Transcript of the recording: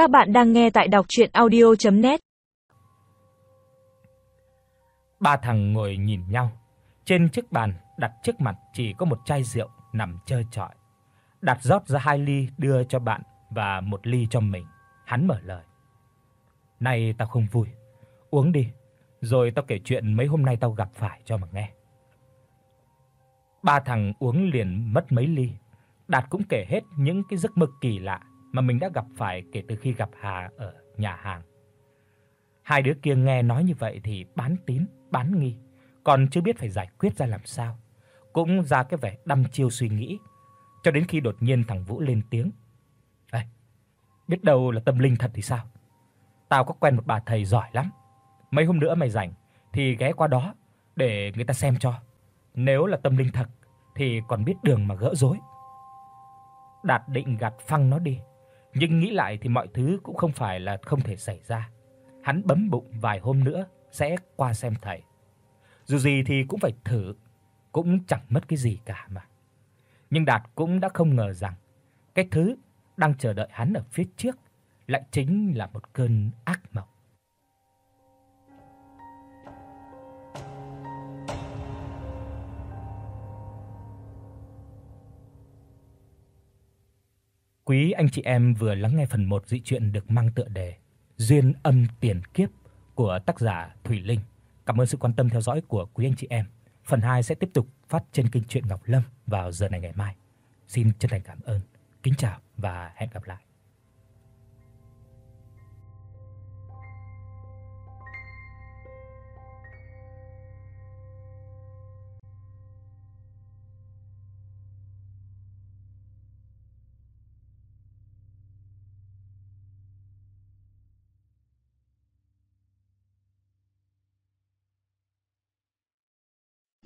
Các bạn đang nghe tại đọc audio net Ba thằng ngồi nhìn nhau. Trên chiếc bàn đặt trước mặt chỉ có một chai rượu nằm trơ trọi. Đặt rót ra hai ly đưa cho bạn và một ly cho mình. Hắn mở lời. "Này tao không vui, uống đi, rồi tao kể chuyện mấy hôm nay tao gặp phải cho mà nghe." Ba thằng uống liền mất mấy ly. Đạt cũng kể hết những cái giấc mơ kỳ lạ mà mình đã gặp phải kể từ khi gặp Hà ở nhà hàng. Hai đứa kia nghe nói như vậy thì bán tín, bán nghi, còn chưa biết phải giải quyết ra làm sao, cũng ra cái vẻ đăm chiêu suy nghĩ, cho đến khi đột nhiên thằng Vũ lên tiếng. "Ê, biết đâu là tâm linh thật thì sao? Tao có quen một bà thầy giỏi lắm. Mấy hôm nữa mày rảnh thì ghé qua đó để người ta xem cho. Nếu là tâm linh thật thì còn biết đường mà gỡ rối." Đạt định gạt phăng nó đi, nhưng nghĩ lại thì mọi thứ cũng không phải là không thể xảy ra. Hắn bấm bụng vài hôm nữa sẽ qua xem thầy. Dù gì thì cũng phải thử, cũng chẳng mất cái gì cả mà. Nhưng Đạt cũng đã không ngờ rằng cái thứ đang chờ đợi hắn ở phía trước lại chính là một cơn ác mộng. Quý anh chị em vừa lắng nghe phần 1 dị truyện được mang tựa đề Duyên âm tiền kiếp của tác giả Thủy Linh. Cảm ơn sự quan tâm theo dõi của quý anh chị em. Phần 2 sẽ tiếp tục phát trên kênh truyện Ngọc Lâm vào giờ này ngày mai. Xin chân thành cảm ơn. Kính chào và hẹn gặp lại.